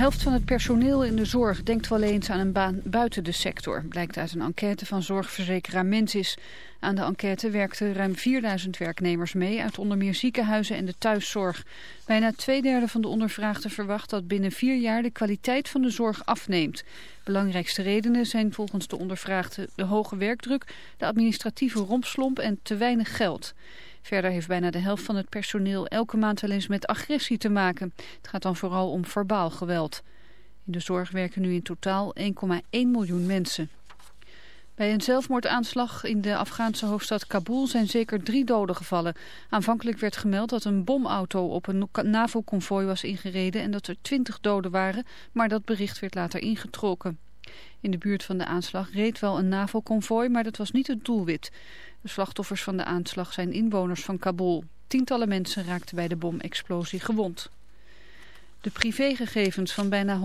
helft van het personeel in de zorg denkt wel eens aan een baan buiten de sector. Blijkt uit een enquête van zorgverzekeraar Mensis. Aan de enquête werkten ruim 4000 werknemers mee uit onder meer ziekenhuizen en de thuiszorg. Bijna twee derde van de ondervraagden verwacht dat binnen vier jaar de kwaliteit van de zorg afneemt. Belangrijkste redenen zijn volgens de ondervraagden de hoge werkdruk, de administratieve rompslomp en te weinig geld. Verder heeft bijna de helft van het personeel elke maand wel eens met agressie te maken. Het gaat dan vooral om verbaal geweld. In de zorg werken nu in totaal 1,1 miljoen mensen. Bij een zelfmoordaanslag in de Afghaanse hoofdstad Kabul zijn zeker drie doden gevallen. Aanvankelijk werd gemeld dat een bomauto op een NAVO-convooi was ingereden en dat er twintig doden waren, maar dat bericht werd later ingetrokken. In de buurt van de aanslag reed wel een NAVO-convooi, maar dat was niet het doelwit. De slachtoffers van de aanslag zijn inwoners van Kabul. Tientallen mensen raakten bij de bomexplosie gewond. De privégegevens van bijna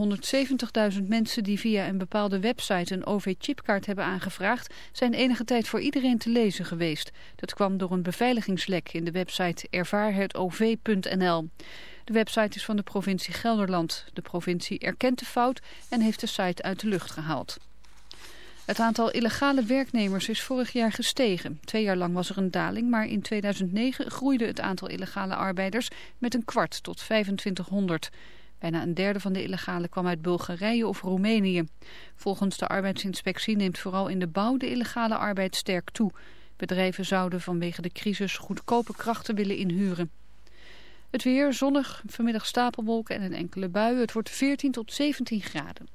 170.000 mensen die via een bepaalde website een OV-chipkaart hebben aangevraagd, zijn enige tijd voor iedereen te lezen geweest. Dat kwam door een beveiligingslek in de website ervaarhetov.nl. De website is van de provincie Gelderland. De provincie erkent de fout en heeft de site uit de lucht gehaald. Het aantal illegale werknemers is vorig jaar gestegen. Twee jaar lang was er een daling, maar in 2009 groeide het aantal illegale arbeiders met een kwart tot 2500. Bijna een derde van de illegale kwam uit Bulgarije of Roemenië. Volgens de arbeidsinspectie neemt vooral in de bouw de illegale arbeid sterk toe. Bedrijven zouden vanwege de crisis goedkope krachten willen inhuren. Het weer zonnig, vanmiddag stapelwolken en een enkele bui. Het wordt 14 tot 17 graden.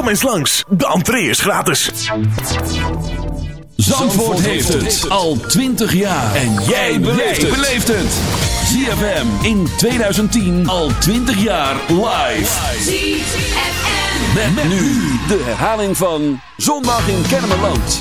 Kom eens langs, de entree is gratis. Zandvoort heeft het al 20 jaar. En jij beleeft het. ZFM in 2010 al 20 jaar live. ZFM. Met, met nu de herhaling van Zondag in Kennemerland.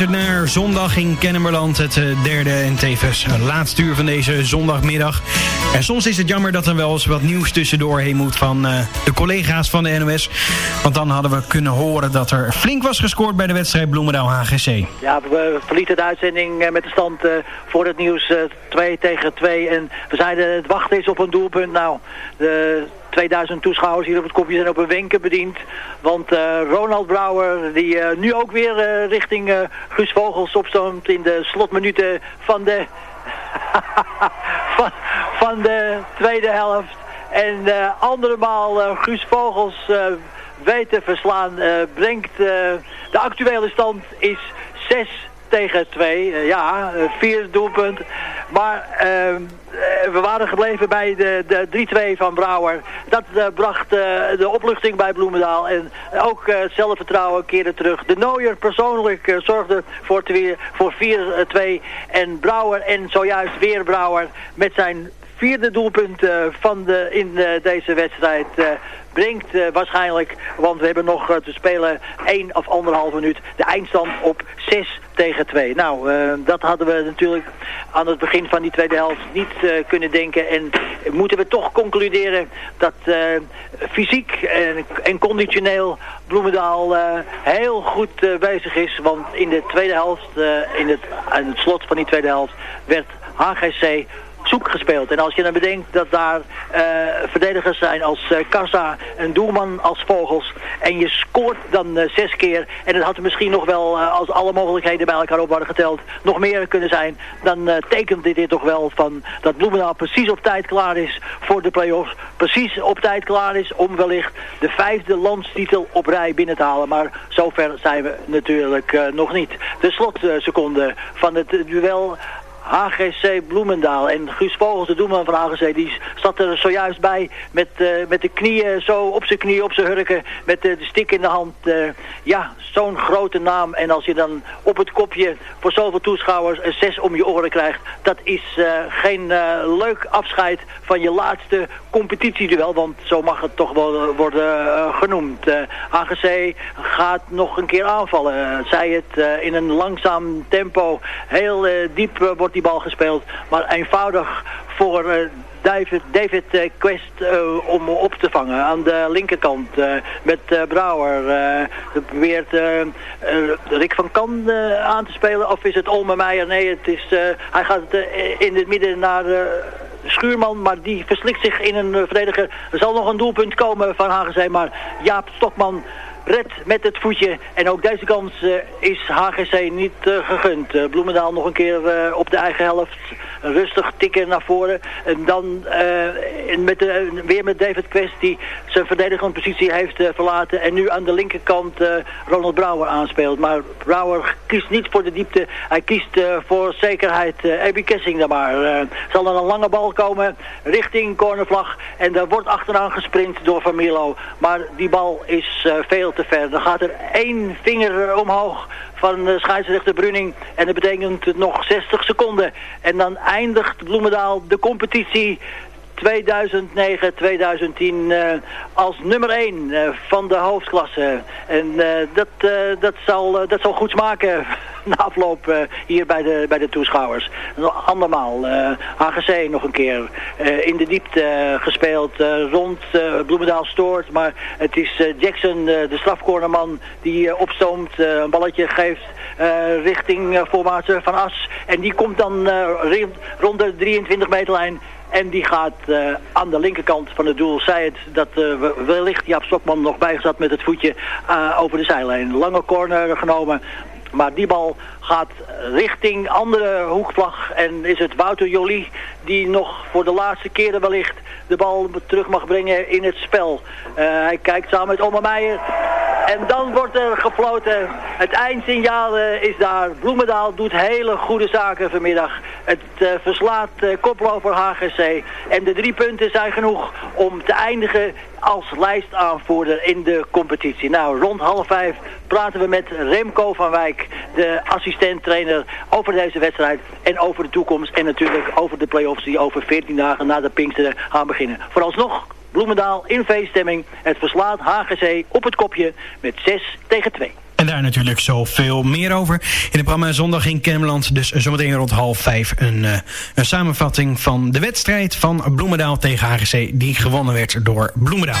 Luistert naar Zondag in Kennemerland, het eh, derde en tevens laatste uur van deze zondagmiddag. En soms is het jammer dat er wel eens wat nieuws tussendoor heen moet van eh, de collega's van de NOS. Want dan hadden we kunnen horen dat er flink was gescoord bij de wedstrijd Bloemendaal-HGC. Ja, we verlieten de uitzending eh, met de stand eh, voor het nieuws eh, 2 tegen 2. En we zeiden het wachten is op een doelpunt. Nou, de 2000 toeschouwers hier op het kopje zijn op een wenken bediend. Want eh, Ronald Brouwer, die eh, nu ook weer eh, richting Guus Vogels opstoomt in de slotminuten van de, van, van de tweede helft. En andermaal Guus Vogels weet verslaan. brengt de actuele stand is 6 tegen 2. Eh, ja, eh, vier doelpunt. Maar eh, eh, we waren gebleven bij de, de 3-2 van Brouwer. Dat bracht eh, de opluchting bij Bloemendaal. En ook het zelfvertrouwen keerde terug. De Nooier persoonlijk zorgde voor, voor 4-2. En Brouwer en zojuist weer Brouwer met zijn vierde doelpunt eh, van de, in eh, deze wedstrijd eh, brengt waarschijnlijk, want we hebben nog te spelen 1 of anderhalf minuut, de eindstand op 6 tegen 2. Nou, dat hadden we natuurlijk aan het begin van die tweede helft niet kunnen denken. En moeten we toch concluderen dat fysiek en, en conditioneel Bloemendaal heel goed bezig is. Want in de tweede helft, in het, aan het slot van die tweede helft, werd HGC gespeeld. En als je dan bedenkt dat daar eh, verdedigers zijn als eh Kassa, een doelman als Vogels. En je scoort dan eh, zes keer. En het had misschien nog wel, als alle mogelijkheden bij elkaar op waren geteld, nog meer kunnen zijn. Dan tekent dit, dit toch wel van dat Bloemendaal precies op tijd klaar is voor de play-offs. Precies op tijd klaar is om wellicht de vijfde landstitel op rij binnen te halen. Maar zover zijn we natuurlijk nog niet. De slotseconde van het duel HGC Bloemendaal. En Guus Vogels, de doelman van HGC, die zat er zojuist bij met, eh, met de knieën zo op zijn knieën, op zijn hurken, met eh, de stik in de hand. Eh, ja, zo'n grote naam. En als je dan op het kopje voor zoveel toeschouwers een zes om je oren krijgt, dat is geen leuk afscheid van je laatste competitieduel, want zo mag het toch wel worden eh, genoemd. Eh HGC gaat nog een keer aanvallen. Eh, zij het eh, in een langzaam tempo. Heel eh, diep eh, wordt die bal gespeeld. Maar eenvoudig voor eh, David, David eh, Quest eh, om op te vangen. Aan de linkerkant eh, met eh, Brouwer. eh probeert eh, eh, Rick van Kan eh, aan te spelen. Of is het Olme Meijer? Nee, het is, eh, hij gaat eh, in het midden naar... Schuurman, maar die verslikt zich in een eh, verdediger. Er zal nog een doelpunt komen van HGC, maar Jaap Stokman redt met het voetje. En ook deze kans eh, is HGC niet eh, gegund. Bloemendaal nog een keer op de eigen helft. Rustig tikken naar voren. En dan eh, met weer met David Quest die zijn verdedigende positie heeft eh, verlaten. En nu aan de linkerkant eh, Ronald Brouwer aanspeelt. Maar Brouwer kiest niet voor de diepte. Hij kiest voor zekerheid. Uh, Abby Kessing dan maar. Zal er een lange bal komen richting cornervlag. En daar wordt achteraan gesprint door Van Mierlo. Maar die bal is veel te ver. Dan gaat er één vinger omhoog van de scheidsrechter Bruning. En dat betekent nog 60 seconden. En dan eindigt Bloemendaal de competitie 2009, 2010 eh, als nummer 1 eh, van de hoofdklasse. En eh, dat, dat, zal, dat zal goed smaken na afloop hier bij de, bij de toeschouwers. Andermaal, HGC nog een keer in de diepte gespeeld rond Bloemendaal stoort. Maar het is Jackson, de strafcornerman, die opstoomt, een balletje geeft richting voorwaarts van As. En die komt dan rond de 23 meterlijn en die gaat eh, aan de linkerkant van het doel. Zij het dat we- wellicht Jaap Stokman nog bijgezet met het voetje eh, over de zijlijn. Lange corner genomen. Maar die bal gaat richting andere hoekvlag. En is het Wouter Jolie die nog voor de laatste keren wellicht de bal terug mag brengen in het spel. Hij kijkt samen met Oma Meijer. En dan wordt er gefloten. Het eindsignaal eh, is daar. Bloemendaal doet hele goede zaken vanmiddag. Het eh, verslaat uh, koploper HGC. En de drie punten zijn genoeg om te eindigen als lijstaanvoerder in de competitie. Nou, rond half vijf praten we met Remco van Wijk, de assistent-trainer, over deze wedstrijd en over de toekomst. En natuurlijk over de play-offs die over 14 dagen na de Pinksteren gaan beginnen. Vooralsnog Bloemendaal in feeststemming. Het verslaat HGC op het kopje met 6 tegen 2. En daar natuurlijk zoveel meer over. In de programma Zondag in Kennemerland. Dus zometeen rond half vijf een, eh, een, samenvatting van de wedstrijd van Bloemendaal tegen HGC. Die gewonnen werd door Bloemendaal.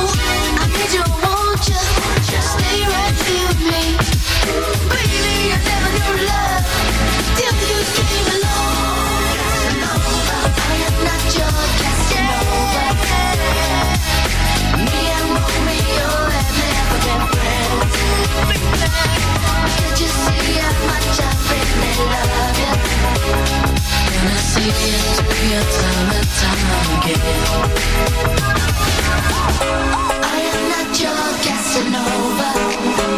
I am not your Casanova.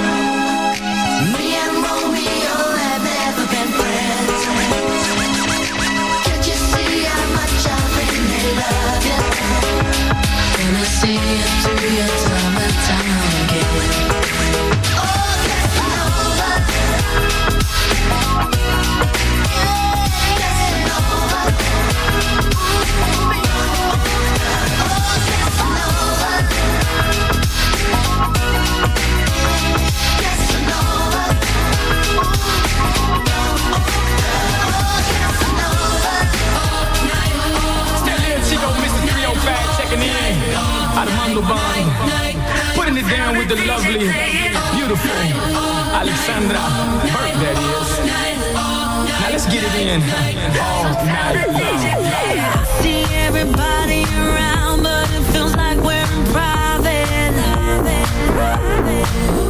Armando Bond. Putting it down with the lovely, beautiful Alexandra Burke, that is. Now let's get it in all night long. See everybody around, but it feels like we're in private. private.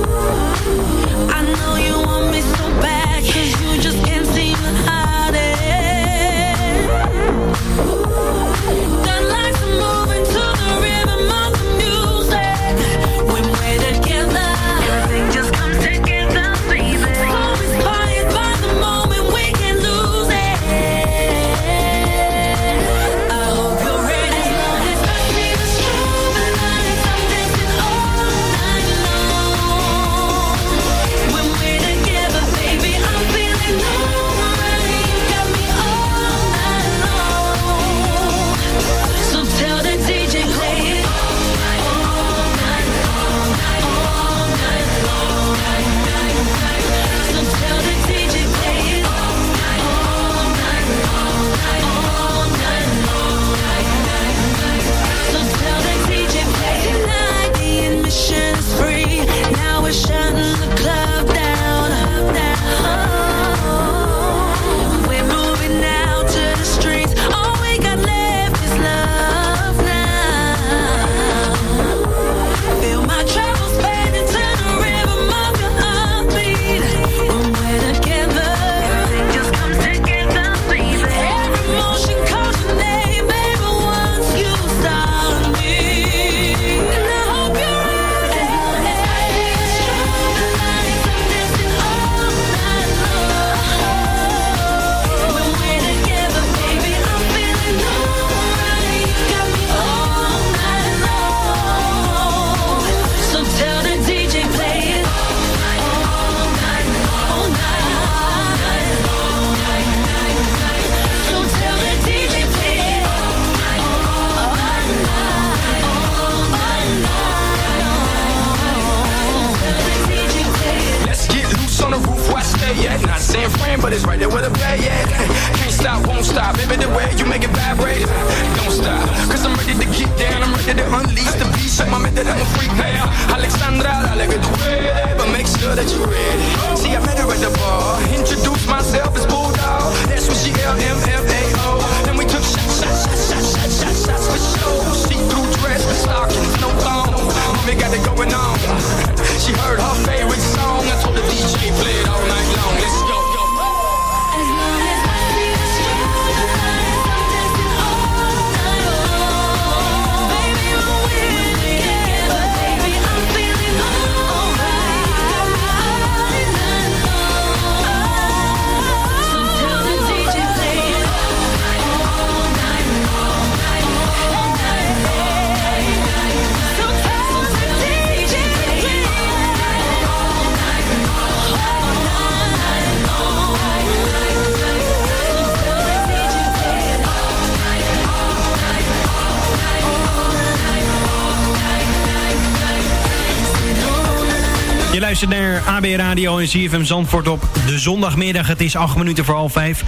luistert naar AB Radio en CFM Zandvoort op de zondagmiddag. Het is 8 minuten voor half vijf.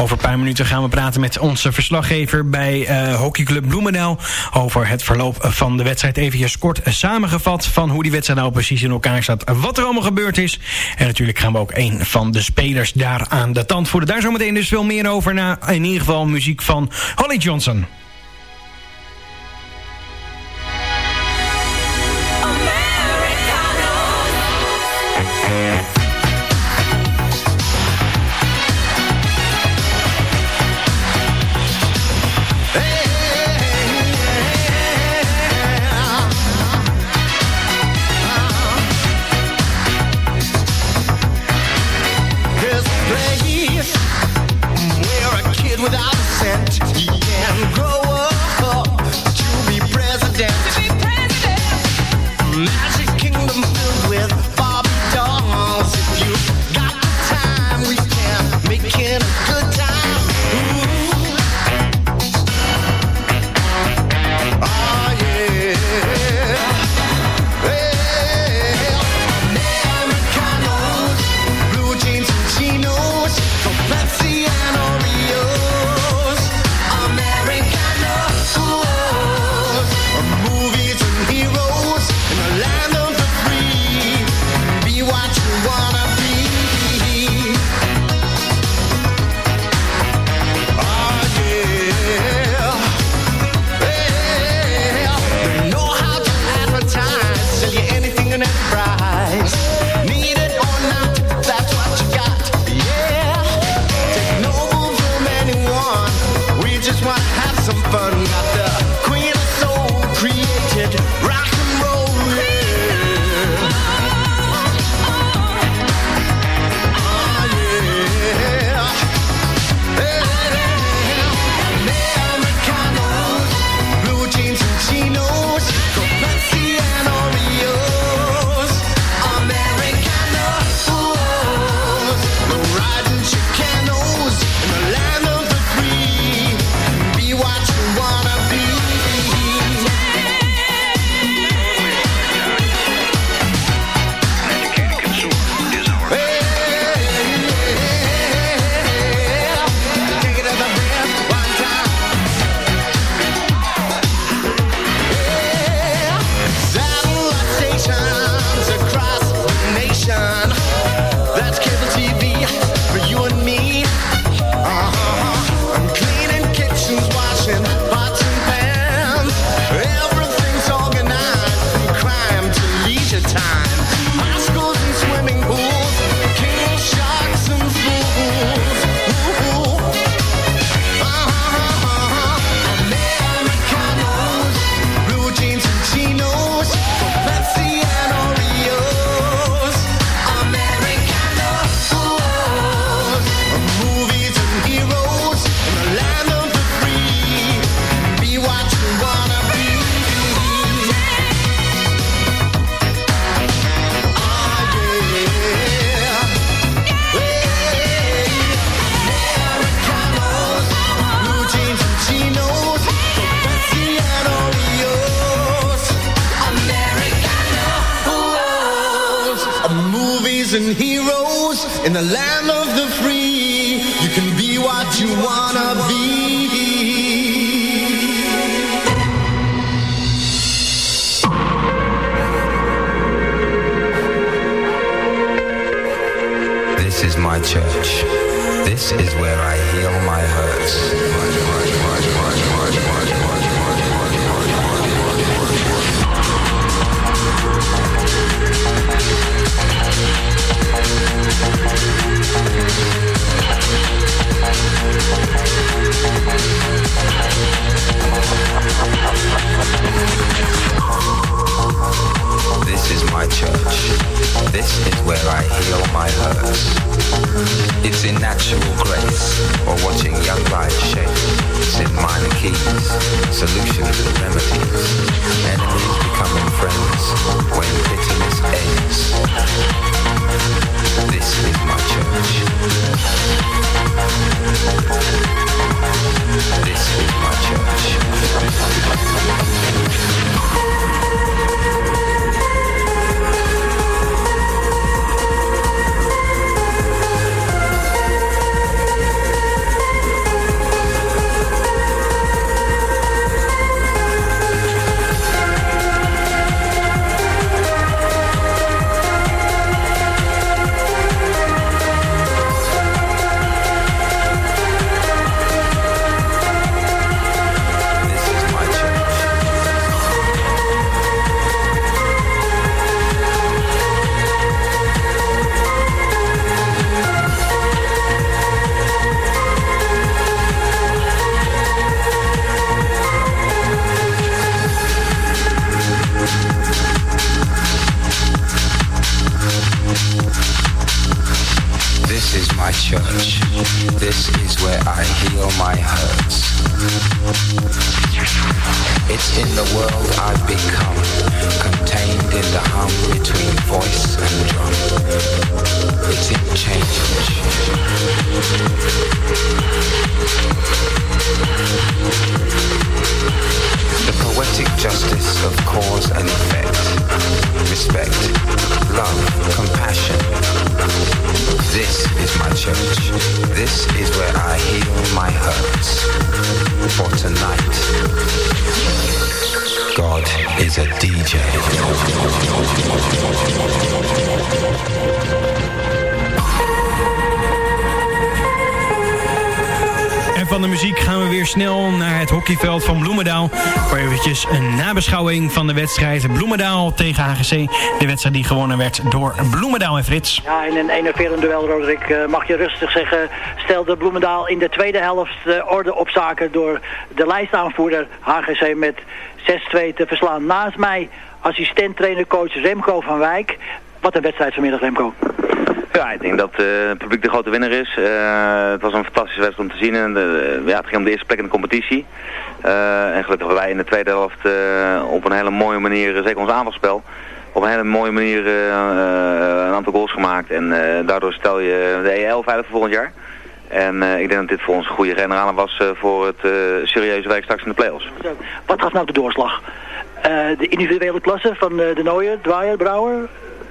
Over een paar minuten gaan we praten met onze verslaggever bij uh, hockeyclub Bloemendaal... over het verloop van de wedstrijd. Even kort samengevat van hoe die wedstrijd nou precies in elkaar staat... wat er allemaal gebeurd is. En natuurlijk gaan we ook een van de spelers daar aan de tand voeren. Daar zometeen dus veel meer over na. In ieder geval muziek van Holly Johnson. Van de wedstrijd Bloemendaal tegen HGC. De wedstrijd die gewonnen werd door Bloemendaal en Frits. Ja, in een enerverend duel, Roderick, eh, mag je rustig zeggen, stelde Bloemendaal in de tweede helft eh, orde op zaken door de lijstaanvoerder HGC met 6-2 te verslaan. Naast mij assistent-trainer-coach Remco van Wijk. Wat een wedstrijd vanmiddag, Remco. Ja, ik denk dat eh, het publiek de grote winnaar is. Eh, het was een fantastische wedstrijd om te zien. En, de- ja, het ging om de eerste plek in de competitie. Eh, en gelukkig hebben wij in de tweede helft eh, op een hele mooie manier, eh, zeker ons aanvalspel, op een hele mooie manier eh, eh, een aantal goals gemaakt. En eh, daardoor stel je de EL veilig voor volgend jaar. En eh, ik denk dat dit voor ons een goede generale was eh, voor het eh, serieuze werk straks in de play-offs. Wat gaf nou de doorslag? Eh, de individuele klasse van eh, de Nooier, Dwyer, Brouwer,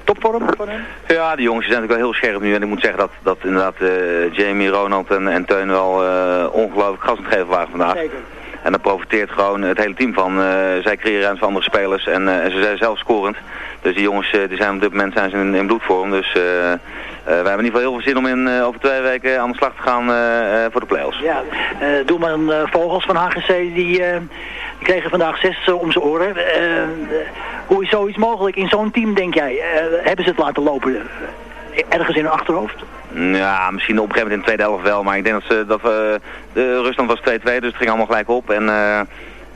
topvorm van hem? Ja, die jongens zijn natuurlijk wel heel scherp nu. En ik moet zeggen dat, dat inderdaad eh, Jamie, Ronald en, en Teun wel eh, ongelooflijk gas aan het geven waren vandaag. Zeker. En daar profiteert gewoon het hele team van. Eh, zij creëren ruimte voor andere spelers en, eh, en ze zijn zelf scorend. Dus die jongens eh, die zijn op dit moment zijn ze in, bloedvorm. Dus wij hebben in ieder geval heel veel zin om in, over twee weken aan de slag te gaan voor de play-offs. Ja, eh doelman eh, Vogels van HGC, die, kregen vandaag zes om zijn oren. Hoe is zoiets mogelijk in zo'n team, denk jij? Hebben ze het laten lopen? Ergens in hun achterhoofd? Ja, misschien op een gegeven moment in de tweede helft wel. Maar ik denk dat, ze, dat we, de Rusland was 2-2, dus het ging allemaal gelijk op. En eh,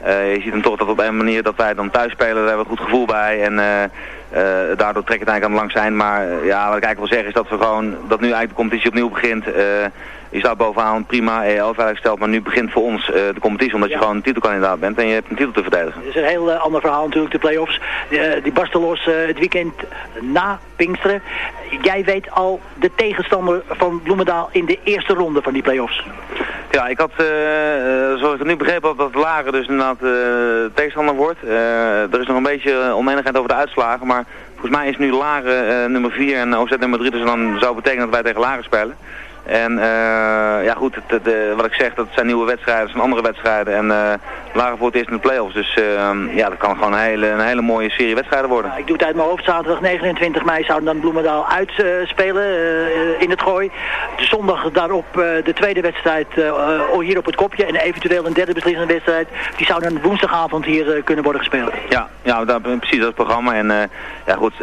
eh, je ziet dan toch dat op een manier dat wij dan thuis spelen, daar hebben we een goed gevoel bij. En eh, eh, daardoor trek ik het eigenlijk aan de lang zijn. Maar eh, ja, wat ik eigenlijk wil zeggen is dat we gewoon, dat nu eigenlijk de competitie opnieuw begint. Je staat bovenaan prima, EL veilig gesteld, maar nu begint voor ons eh, de competitie omdat je gewoon een titelkandidaat bent en je hebt een titel te verdedigen. Dat is een heel eh, ander verhaal natuurlijk, de play-offs. Eh, die barsten los het weekend na Pinksteren. Jij weet al de tegenstander van Bloemendaal in de eerste ronde van die play-offs. Ja, ik had, zoals ik het nu begrepen had, dat Lager dus inderdaad tegenstander wordt. Er is nog een beetje oneenigheid over de uitslagen, maar volgens mij is nu Lager eh, nummer 4 en OZ nummer 3, dus dan zou betekenen dat wij tegen Lager spelen. En eh, ja goed, het, het, eh, wat ik zeg, dat zijn nieuwe wedstrijden, dat zijn andere wedstrijden. En eh Lager voor het eerst in de play-offs, dus eh, ja, dat kan gewoon een hele, een hele mooie serie wedstrijden worden. Ik doe het uit mijn hoofd. Zaterdag 29 mei zouden dan Bloemendaal uitspelen in het gooi. De zondag daarop de tweede wedstrijd eh, hier op het kopje. En eventueel een derde beslissende wedstrijd. Die zou dan woensdagavond hier kunnen worden gespeeld. Ja, ja dat, precies dat programma. En ja goed,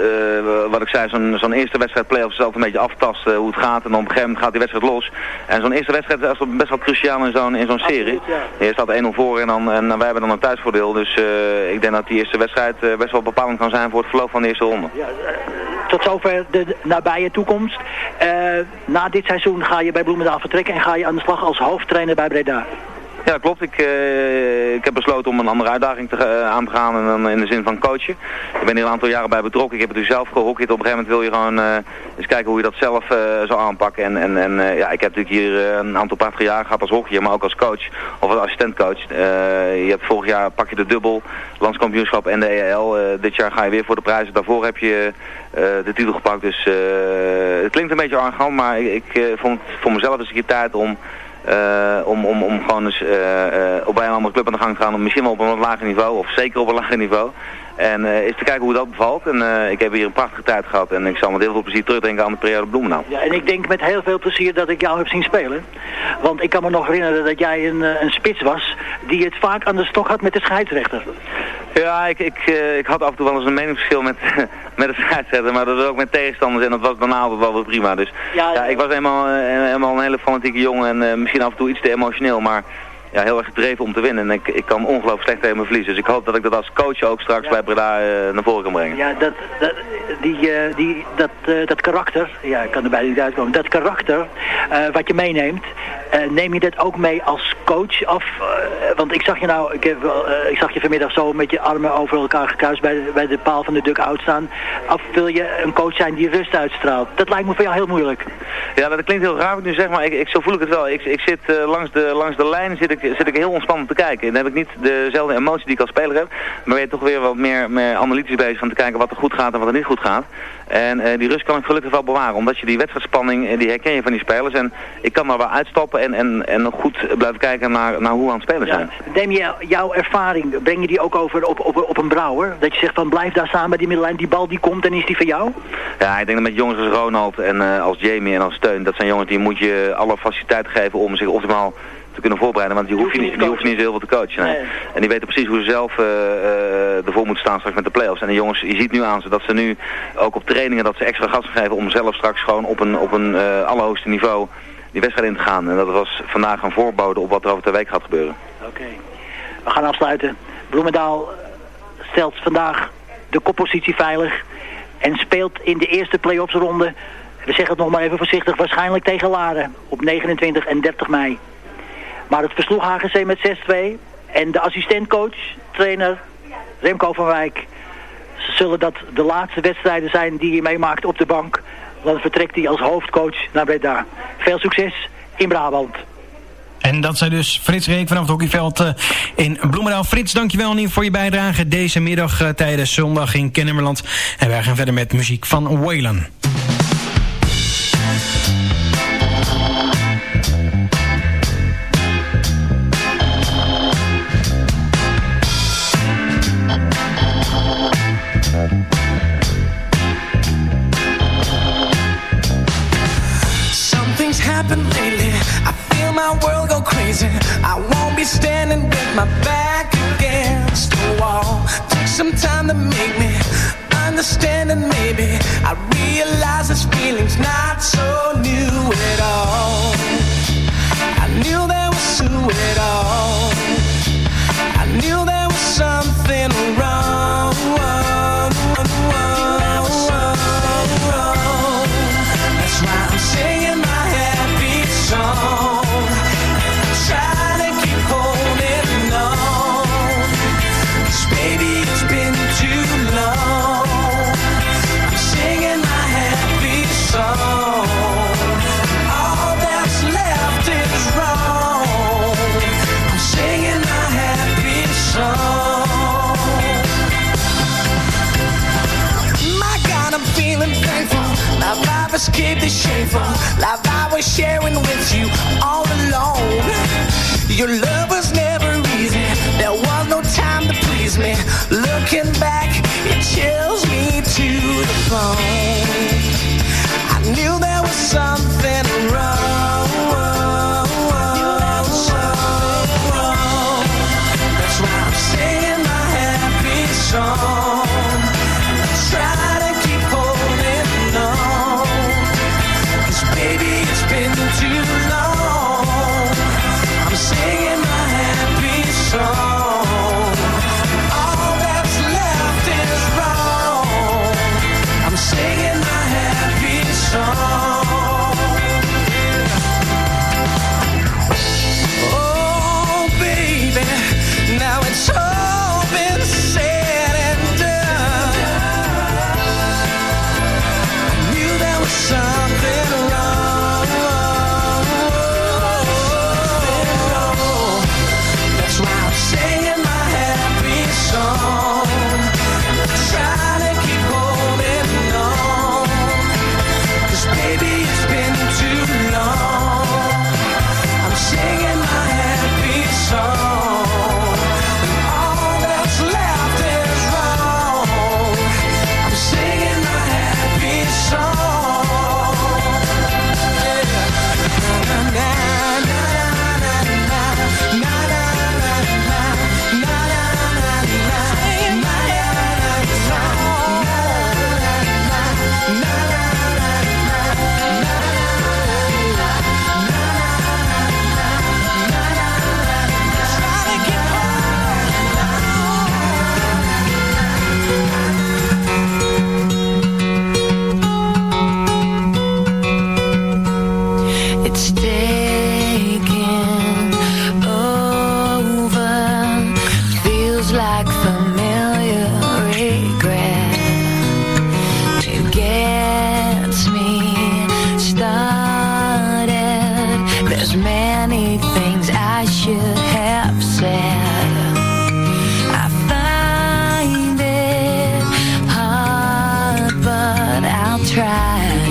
wat ik zei, zo'n zo'n eerste wedstrijd play-offs is altijd een beetje aftasten hoe het gaat. En dan op een gegeven moment gaat die wedstrijd los. En zo'n eerste wedstrijd is best wel cruciaal in zo'n in zo'n serie. Je staat 1-0 voor en, dan, en wij hebben dan een thuisvoordeel. Dus eh, ik denk dat die eerste wedstrijd eh, best wel bepalend kan zijn voor het verloop van de eerste ronde. Tot zover de nabije toekomst. Eh, na dit seizoen ga je bij Bloemendaal vertrekken en ga je aan de slag als hoofdtrainer bij Breda. Ja, klopt. Ik, eh, ik heb besloten om een andere uitdaging te, ga- aan te gaan en dan in de zin van coachen. Ik ben hier een aantal jaren bij betrokken. Ik heb het nu zelf gehockeyd. Op een gegeven moment wil je gewoon eh, eens kijken hoe je dat zelf eh, zou aanpakken. En, en, en eh, ja, ik heb natuurlijk hier eh, een aantal prachtige jaren gehad als hockeyer, maar ook als coach of als assistentcoach. Eh, je hebt vorig jaar pak je de dubbel, landskampioenschap en de EAL. Eh, dit jaar ga je weer voor de prijzen. Daarvoor heb je eh, de titel gepakt. Dus eh, het klinkt een beetje arrogant, maar ik, ik eh, vond het voor mezelf een keer tijd om... eh, om, om, om gewoon eens eh, op een andere club aan de gang te gaan, misschien wel op een wat lager niveau, of zeker op een lager niveau. En eh eens te kijken hoe dat bevalt. En eh, ik heb hier een prachtige tijd gehad en ik zal met heel veel plezier terugdenken aan de periode Bloemendaal. Ja, en ik denk met heel veel plezier dat ik jou heb zien spelen. Want ik kan me nog herinneren dat jij een, eh, een spits was die het vaak aan de stok had met de scheidsrechter. Ja, ik, ik, ik had af en toe wel eens een meningsverschil met, met de scheidsrechter, maar dat was ook met tegenstanders en dat was daarna altijd wel weer prima. Dus ja, ik was eenmaal, eh, eenmaal een hele fanatieke jongen en misschien af en toe iets te emotioneel, maar ja, heel erg gedreven om te winnen. En ik, ik kan ongelooflijk slecht tegen me verliezen. Dus ik hoop dat ik dat als coach ook straks bij Breda eh, naar voren kan brengen. Ja, dat, dat, die, eh, die, dat, eh, dat karakter, ja, ik kan er bijna niet uitkomen. Dat karakter wat je meeneemt, neem je dat ook mee als coach af? Want ik zag je nou, ik, heb, wel, ik zag je vanmiddag zo met je armen over elkaar gekruist bij, de- bij de paal van de duck-out staan. Af wil je een coach zijn die rust uitstraalt. Dat lijkt me voor jou heel moeilijk. Ja, dat klinkt heel raar nu zeg, maar ik, ik, zo voel ik het wel. Ik, ik zit langs, de, langs de lijn zit ik, zit ik heel ontspannen te kijken. En dan heb ik niet dezelfde emotie die ik als speler heb. Maar ben je toch weer wat meer, meer analytisch bezig om te kijken wat er goed gaat en wat er niet goed gaat. En eh, die rust kan ik gelukkig wel bewaren. Omdat je die wedstrijdspanning, eh, die herken je van die spelers. En ik kan daar wel uitstappen en, en, en nog goed blijven kijken naar, naar hoe we aan het spelen zijn. Neem je jouw ervaring, breng je die ook over op, op, op een brouwer? Dat je zegt van blijf daar staan bij die middellijn, die bal die komt en is die van jou? Ja, ik denk dat met jongens als Ronald en eh, als Jamie en als Steun, dat zijn jongens die moet je alle faciliteiten geven om zich optimaal te kunnen voorbereiden. Want die hoef je niet, die hoef je niet zo heel veel te coachen. nee. En die weten precies hoe ze zelf eh, eh, ervoor moeten staan straks met de play-offs. En de jongens, je ziet nu aan ze dat ze nu ook op trainingen dat ze extra gas geven om zelf straks gewoon op een, op een eh, allerhoogste niveau die wedstrijd in te gaan. En dat was vandaag een voorbode op wat er over de week gaat gebeuren. Oké. We gaan afsluiten. Bloemendaal stelt vandaag de koppositie veilig en speelt in de eerste play-offs ronde, we zeggen het nog maar even voorzichtig, waarschijnlijk tegen Laren op 29 en 30 mei. Maar het versloeg HGC met 6-2 en de assistentcoach, trainer Remco van Wijk, zullen dat de laatste wedstrijden zijn die hij meemaakt op de bank. Dan vertrekt hij als hoofdcoach naar Breda. Veel succes in Brabant. En dat zei dus Frits Reek vanaf het hockeyveld eh, in Bloemendaal. Frits, dankjewel in voor je bijdrage deze middag eh, tijdens zondag in Kennemerland. En wij gaan verder met muziek van Waylon. My back against the wall. Took some time to make me understand, and maybe I realize this feeling's not so sharing with try.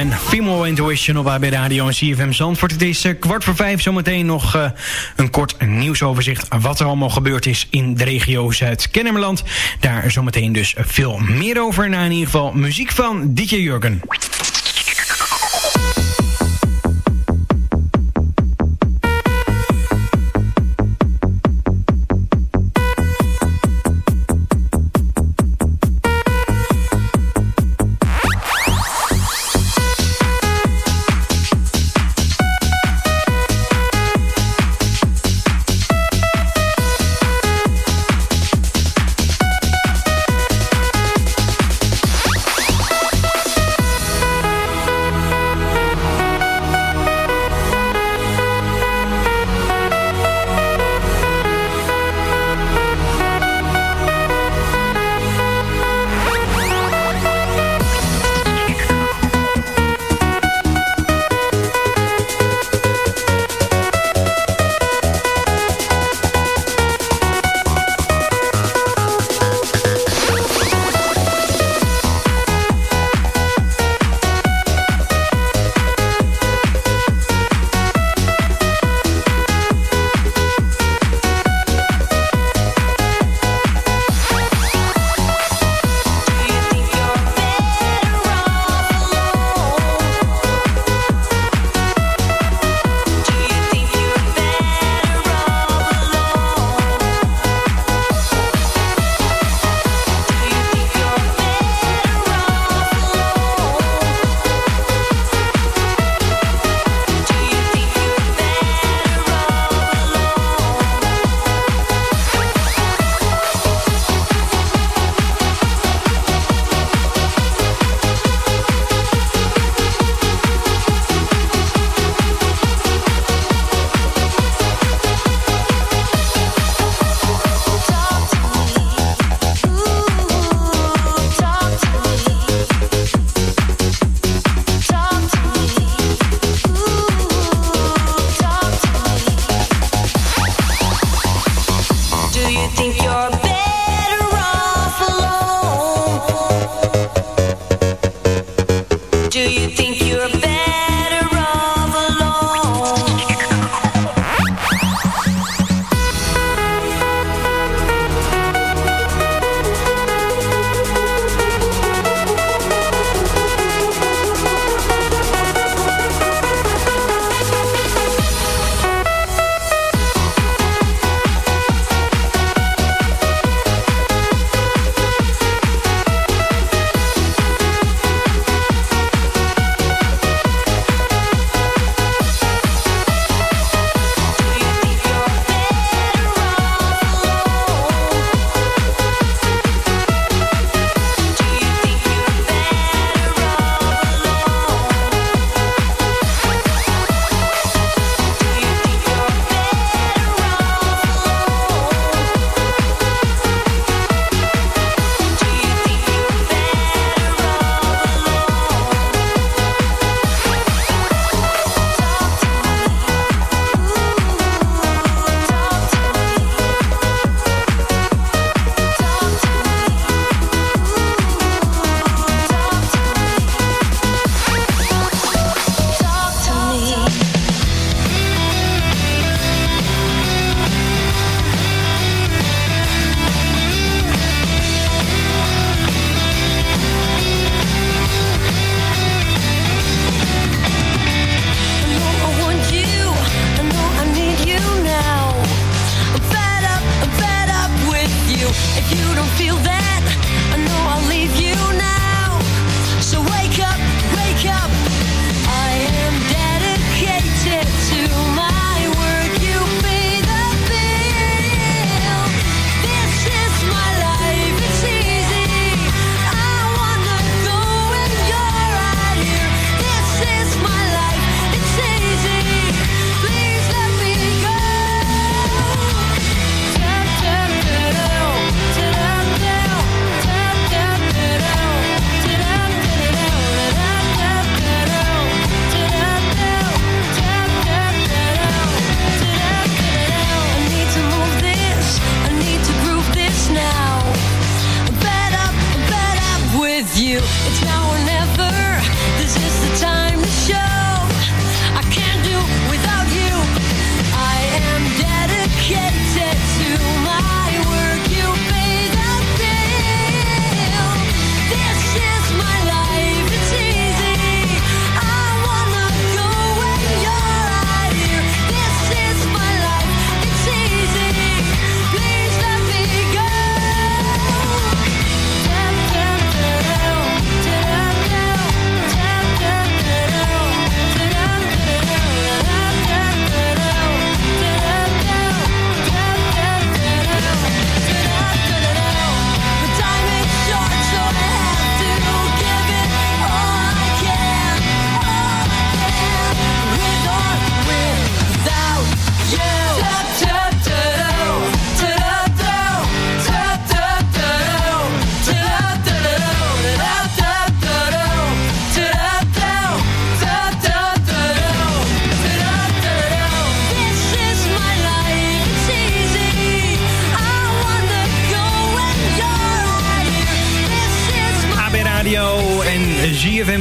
en Female Intuition op AB Radio en CFM Zandvoort. Het is eh, kwart voor vijf, zometeen nog eh, een kort nieuwsoverzicht... wat er allemaal gebeurd is in de regio Zuid-Kennemerland. Daar zometeen dus veel meer over. Na in ieder geval muziek van DJ Jurgen. It's now or never.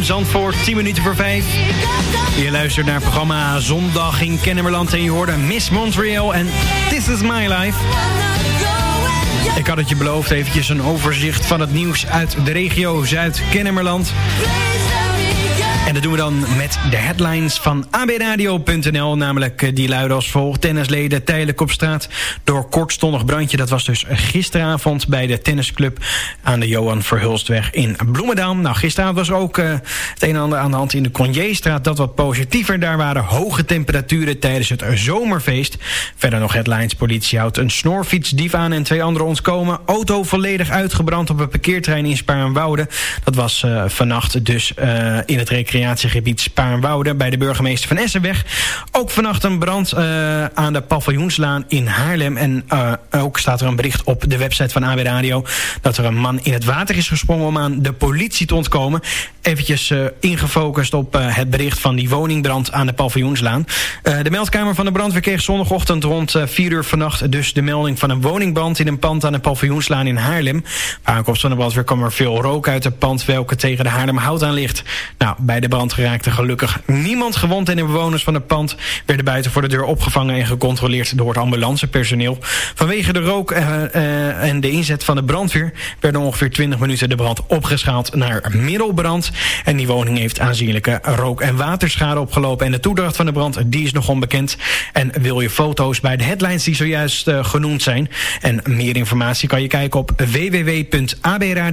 Zandvoort, 10 minuten voor 5. Je luistert naar het programma Zondag in Kennemerland en je hoorde Miss Montreal en This is My Life. Ik had het je beloofd, eventjes een overzicht van het nieuws uit de regio Zuid-Kennemerland. En dat doen we dan met de headlines van abradio.nl. Namelijk eh, die luiden als volgt. Tennisleden tijdelijk op straat door kortstondig brandje. Dat was dus gisteravond bij de tennisclub aan de Johan Verhulstweg in Bloemendaal. Nou, gisteravond was ook uh, het een en ander aan de hand in de Conjeestraat. Dat wat positiever. Daar waren hoge temperaturen tijdens het zomerfeest. Verder nog headlines. Politie houdt een snorfietsdief aan en twee anderen ontkomen. Auto volledig uitgebrand op een parkeerterrein in Spaarnwoude. Dat was uh, vannacht dus in het recreatiegebied Spaarnwoude bij de burgemeester van Essenweg. Ook vannacht een brand uh, aan de paviljoenslaan in Haarlem. En uh, ook staat er een bericht op de website van AB Radio... dat er een man in het water is gesprongen om aan de politie te ontkomen. Eventjes uh, ingefocust op het bericht van die woningbrand aan de paviljoenslaan. De meldkamer van de brandweer kreeg zondagochtend rond 4 uur vannacht... dus de melding van een woningbrand in een pand aan de paviljoenslaan in Haarlem. Bij aankomst van de brandweer kwam er veel rook uit het pand... welke tegen de Haarlemhout aan ligt. Nou, bij de brand geraakte gelukkig niemand gewond... en de bewoners van het pand werden buiten voor de deur opgevangen... en gecontroleerd door het ambulancepersoneel. Vanwege de rook uh, uh, en de inzet van de brandweer... werden ongeveer 20 minuten de brand opgeschaald naar middelbrand. En die woning heeft aanzienlijke rook- en waterschade opgelopen. En de toedracht van de brand die is nog onbekend. En wil je foto's bij de headlines die zojuist uh, genoemd zijn... en meer informatie kan je kijken op www.abradio.nl.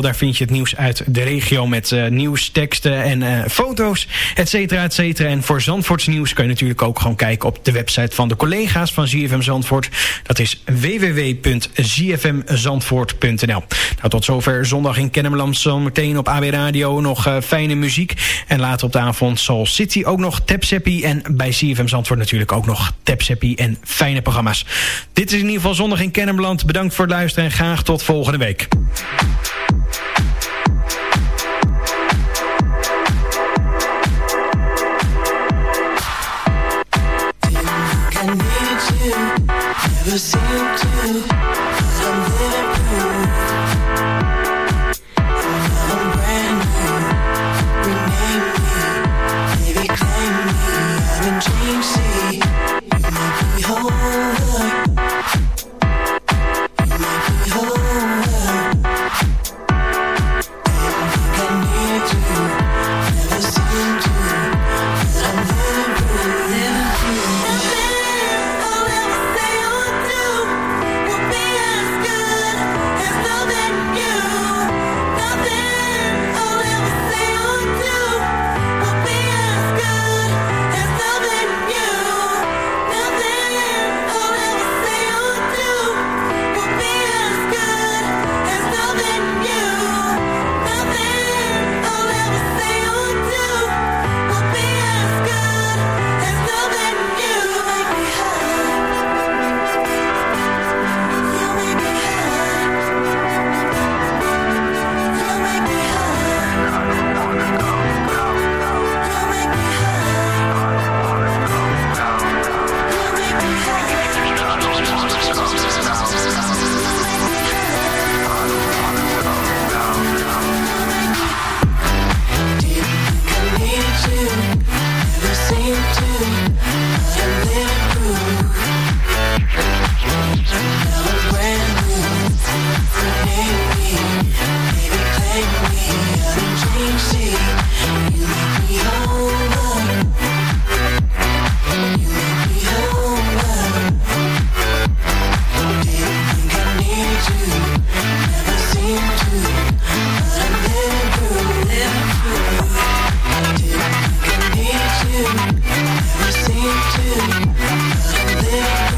Daar vind je het nieuws uit de regio met uh, nieuws, teksten en uh, foto's, et cetera, et cetera. En voor Zandvoorts nieuws kun je natuurlijk ook gewoon kijken op de website van de collega's van ZFM Zandvoort. Dat is www.zfmzandvoort.nl. Nou, tot zover zondag in Kennemerland. Zometeen op AB Radio nog uh, fijne muziek. En later op de avond Soul City ook nog Tapseppi. En bij ZFM Zandvoort natuurlijk ook nog Tapseppi en fijne programma's. Dit is in ieder geval zondag in Kennemerland. Bedankt voor het luisteren en graag tot volgende week. Never seem to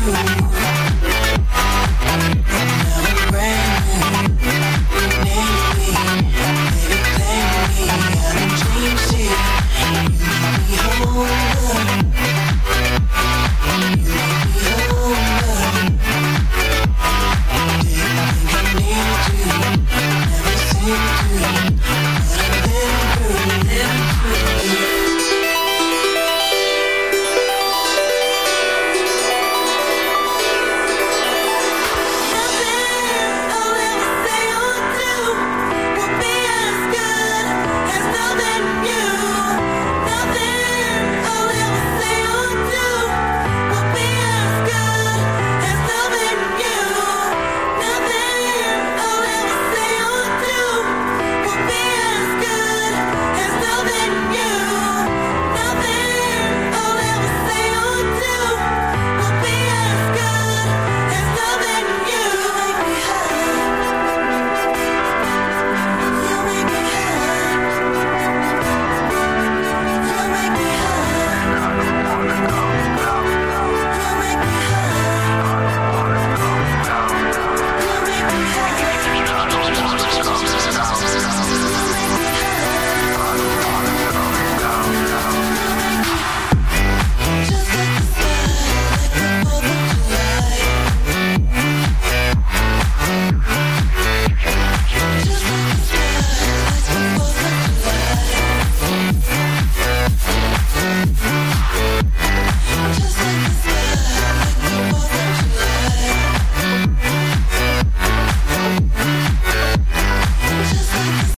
Bye.